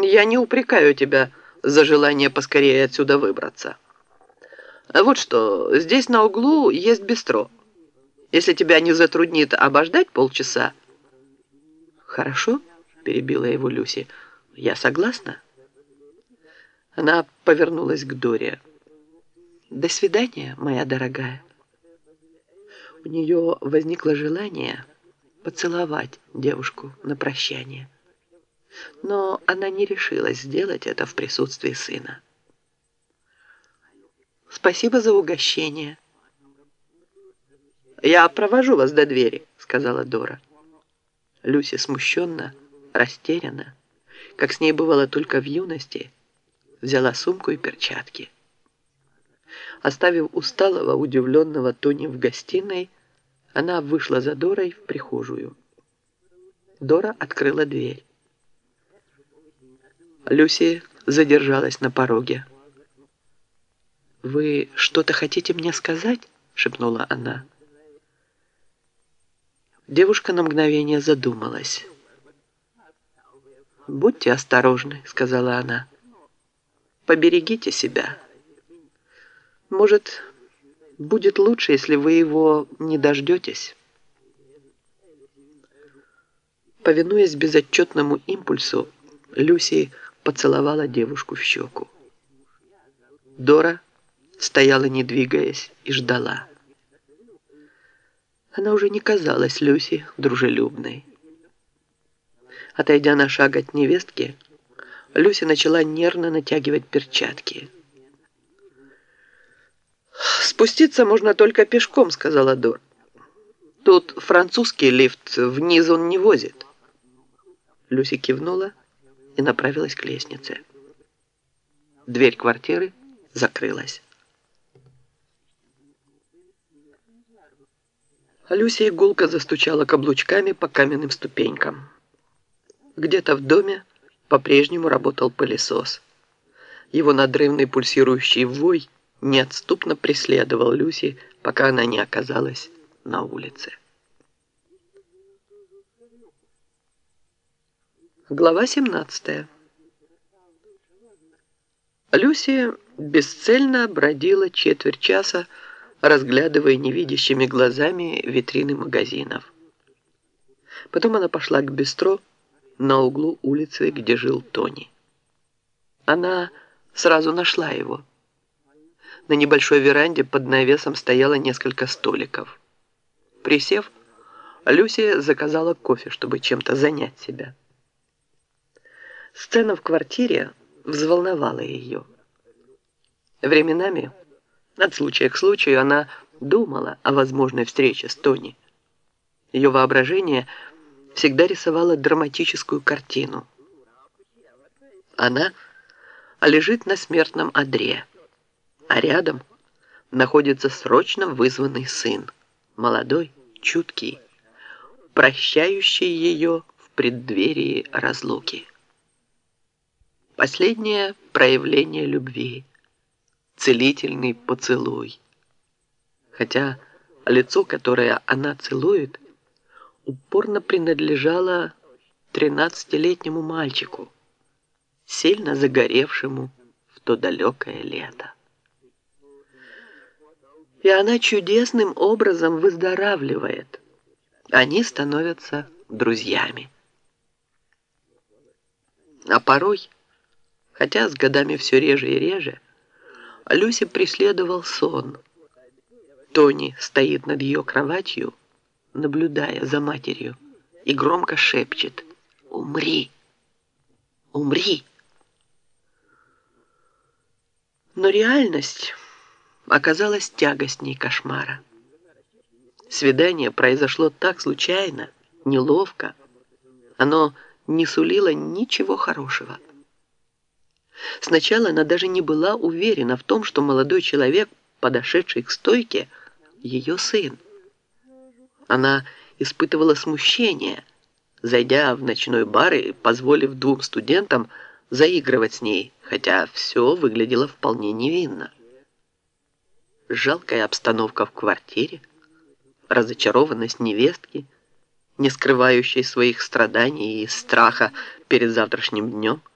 Я не упрекаю тебя за желание поскорее отсюда выбраться. Вот что, здесь на углу есть бистро. Если тебя не затруднит обождать полчаса. Хорошо, перебила его Люси. Я согласна. Она повернулась к Доре. До свидания, моя дорогая. У нее возникло желание поцеловать девушку на прощание. Но она не решилась сделать это в присутствии сына. «Спасибо за угощение». «Я провожу вас до двери», — сказала Дора. Люси смущенно, растерянно, как с ней бывало только в юности, взяла сумку и перчатки. Оставив усталого, удивленного Тони в гостиной, она вышла за Дорой в прихожую. Дора открыла дверь. Люси задержалась на пороге. «Вы что-то хотите мне сказать?» — шепнула она. Девушка на мгновение задумалась. «Будьте осторожны», — сказала она. «Поберегите себя. Может, будет лучше, если вы его не дождетесь». Повинуясь безотчетному импульсу, Люси поцеловала девушку в щеку. Дора стояла, не двигаясь, и ждала. Она уже не казалась Люси дружелюбной. Отойдя на шаг от невестки, Люси начала нервно натягивать перчатки. «Спуститься можно только пешком», — сказала Дор. «Тут французский лифт, вниз он не возит». Люси кивнула и направилась к лестнице. Дверь квартиры закрылась. Люся игулка застучала каблучками по каменным ступенькам. Где-то в доме по-прежнему работал пылесос. Его надрывный пульсирующий вой неотступно преследовал Люси, пока она не оказалась на улице. Глава 17. Люси бесцельно бродила четверть часа, разглядывая невидящими глазами витрины магазинов. Потом она пошла к бистро на углу улицы, где жил Тони. Она сразу нашла его. На небольшой веранде под навесом стояло несколько столиков. Присев, Люси заказала кофе, чтобы чем-то занять себя. Сцена в квартире взволновала ее. Временами от случая к случаю она думала о возможной встрече с Тони. Ее воображение всегда рисовало драматическую картину. Она лежит на смертном одре, а рядом находится срочно вызванный сын, молодой, чуткий, прощающий ее в преддверии разлуки. Последнее проявление любви – целительный поцелуй. Хотя лицо, которое она целует, упорно принадлежало тринадцатилетнему мальчику, сильно загоревшему в то далекое лето. И она чудесным образом выздоравливает. Они становятся друзьями. А порой, хотя с годами все реже и реже, Люси преследовал сон. Тони стоит над ее кроватью, наблюдая за матерью, и громко шепчет «Умри! Умри!». Но реальность оказалась тягостней кошмара. Свидание произошло так случайно, неловко. Оно не сулило ничего хорошего. Сначала она даже не была уверена в том, что молодой человек, подошедший к стойке, ее сын. Она испытывала смущение, зайдя в ночной бар и позволив двум студентам заигрывать с ней, хотя все выглядело вполне невинно. Жалкая обстановка в квартире, разочарованность невестки, не скрывающей своих страданий и страха перед завтрашним днем –